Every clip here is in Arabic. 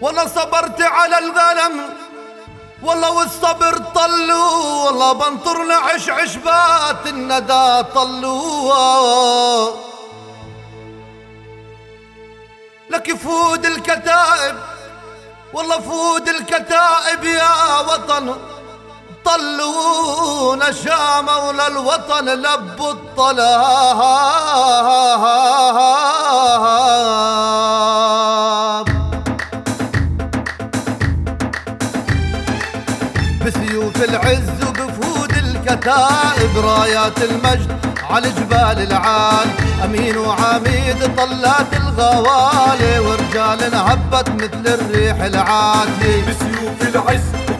والله صبرت على الغنم والله والصبر طلوا والله بنطر نعش عشبات الندى طلوا. لك فود الكتائب والله فود الكتائب يا وطن طلونا شام مولى الوطن لبوا الطلاب العز وبفود الكتائب رايات المجد على جبال العال أمين وعميد طلات الغوالي ورجال هبت مثل الريح العاتي. بسيوف العز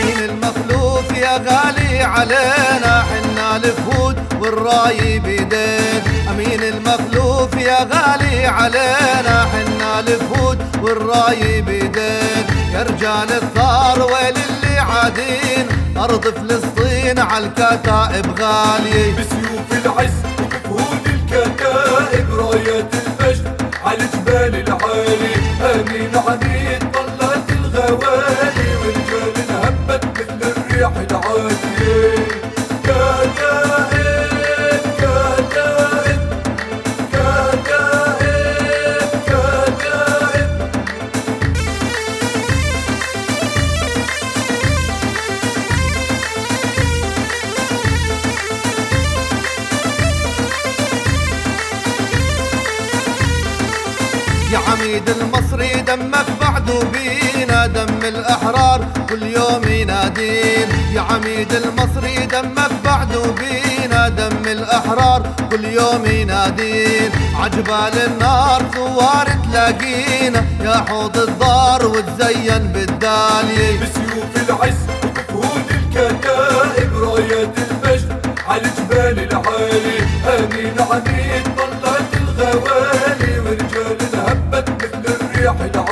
يا غالي علينا؟ حنا الفهود والراي بيدين أمين المخلوف يا غالي علينا؟ حنا الفهود والراي بيدين يا رجال الثار ويل اللي عادين. أرض فلسطين على الكتائب غالية. بسيوف العز وبفهود الكتائب رايات يا عميد المصري دمك بعده بينا دم الأحرار كل يوم ينادين يا عميد المصري دمك بعده بينا دم الأحرار كل يوم ينادين عجبال النار ثوار تلاقينا يا حوض الدار وتزين بالدالية. بسيوف العز وبفهود الكتائب رايات المجد على جبال العالي آمين عميد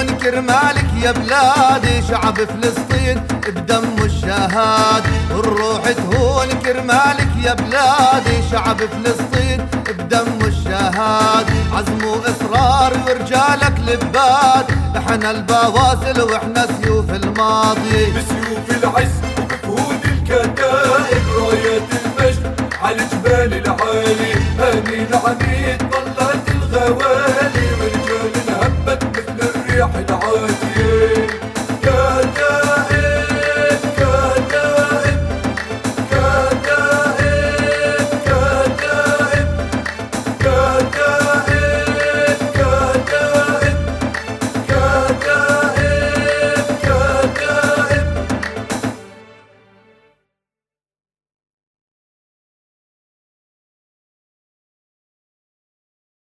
تهون كرمالك يا بلادي شعب فلسطين بدم الشهاد. والروح تهون كرمالك يا بلادي شعب فلسطين بدم الشهاد. عزم واصرار ورجالك لباد. إحنا البواسل وإحنا سيوف الماضي. بسيوف العز وبفهود الكتائب رايات المجد على جبال العالي. آمين عميد طلعت الغوالي